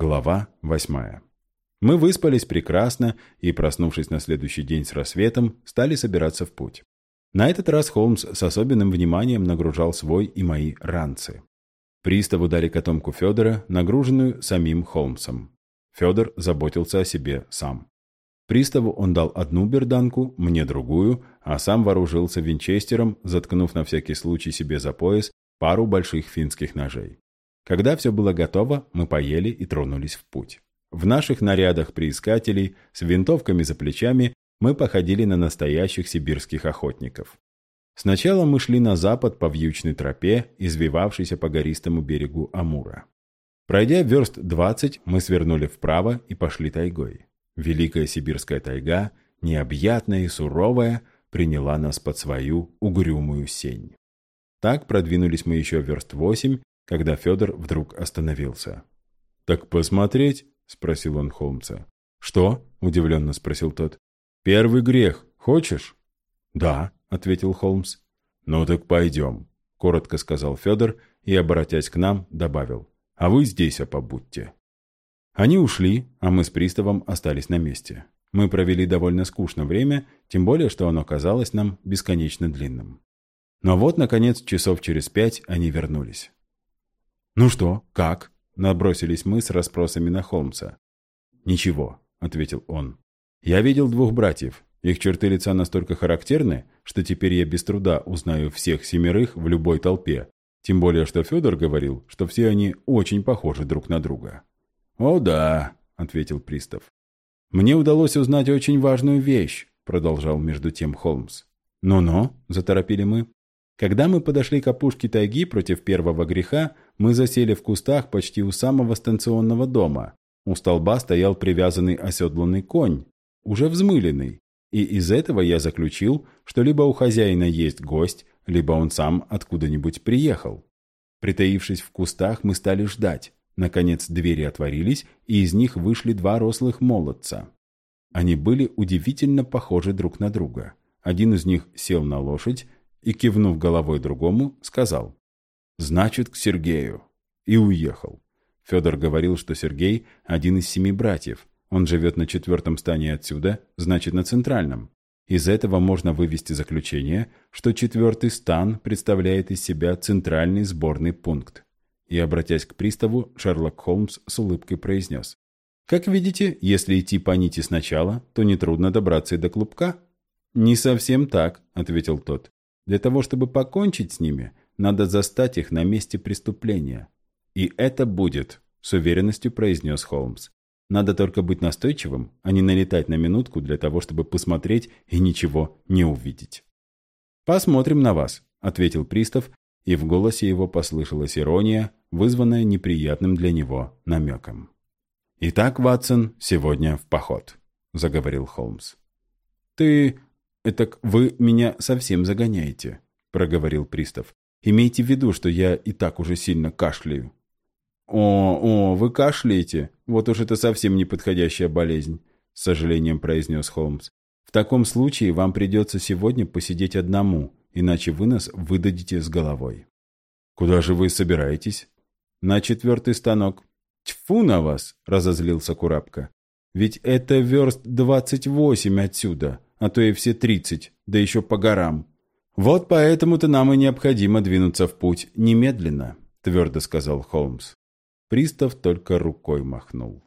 Глава восьмая. Мы выспались прекрасно и, проснувшись на следующий день с рассветом, стали собираться в путь. На этот раз Холмс с особенным вниманием нагружал свой и мои ранцы. Приставу дали котомку Федора, нагруженную самим Холмсом. Федор заботился о себе сам. Приставу он дал одну берданку, мне другую, а сам вооружился винчестером, заткнув на всякий случай себе за пояс пару больших финских ножей. Когда все было готово, мы поели и тронулись в путь. В наших нарядах приискателей, с винтовками за плечами, мы походили на настоящих сибирских охотников. Сначала мы шли на запад по вьючной тропе, извивавшейся по гористому берегу Амура. Пройдя верст 20, мы свернули вправо и пошли тайгой. Великая сибирская тайга, необъятная и суровая, приняла нас под свою угрюмую сень. Так продвинулись мы еще верст 8 когда Федор вдруг остановился. «Так посмотреть?» – спросил он Холмса. «Что?» – удивленно спросил тот. «Первый грех. Хочешь?» «Да», – ответил Холмс. «Ну так пойдем», – коротко сказал Федор и, обратясь к нам, добавил. «А вы здесь побудьте». Они ушли, а мы с приставом остались на месте. Мы провели довольно скучное время, тем более, что оно казалось нам бесконечно длинным. Но вот, наконец, часов через пять они вернулись. «Ну что, как?» – набросились мы с расспросами на Холмса. «Ничего», – ответил он. «Я видел двух братьев. Их черты лица настолько характерны, что теперь я без труда узнаю всех семерых в любой толпе. Тем более, что Федор говорил, что все они очень похожи друг на друга». «О да», – ответил пристав. «Мне удалось узнать очень важную вещь», – продолжал между тем Холмс. «Ну-ну», – заторопили мы. Когда мы подошли к опушке тайги против первого греха, мы засели в кустах почти у самого станционного дома. У столба стоял привязанный оседланный конь, уже взмыленный. И из этого я заключил, что либо у хозяина есть гость, либо он сам откуда-нибудь приехал. Притаившись в кустах, мы стали ждать. Наконец двери отворились, и из них вышли два рослых молодца. Они были удивительно похожи друг на друга. Один из них сел на лошадь, и, кивнув головой другому, сказал «Значит, к Сергею». И уехал. Федор говорил, что Сергей – один из семи братьев. Он живет на четвертом стане отсюда, значит, на центральном. Из этого можно вывести заключение, что четвертый стан представляет из себя центральный сборный пункт. И, обратясь к приставу, Шерлок Холмс с улыбкой произнес. «Как видите, если идти по нити сначала, то нетрудно добраться и до клубка». «Не совсем так», — ответил тот. Для того, чтобы покончить с ними, надо застать их на месте преступления. И это будет, с уверенностью произнес Холмс. Надо только быть настойчивым, а не налетать на минутку для того, чтобы посмотреть и ничего не увидеть. «Посмотрим на вас», — ответил пристав, и в голосе его послышалась ирония, вызванная неприятным для него намеком. «Итак, Ватсон, сегодня в поход», — заговорил Холмс. «Ты «Этак вы меня совсем загоняете», — проговорил пристав. «Имейте в виду, что я и так уже сильно кашляю». «О, о, вы кашляете? Вот уж это совсем неподходящая болезнь», — с сожалением произнес Холмс. «В таком случае вам придется сегодня посидеть одному, иначе вы нас выдадите с головой». «Куда же вы собираетесь?» «На четвертый станок». «Тьфу на вас!» — разозлился Курапка. «Ведь это верст двадцать восемь отсюда, а то и все тридцать, да еще по горам. Вот поэтому-то нам и необходимо двинуться в путь немедленно, твердо сказал Холмс. Пристав только рукой махнул.